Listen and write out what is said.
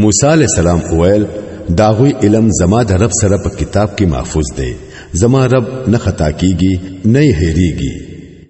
موسی علیہ السلام وویل داغوی علم زما د رب سره په کتاب کې محفوظ دی زما رب نه خطا کیږي نه هېریږي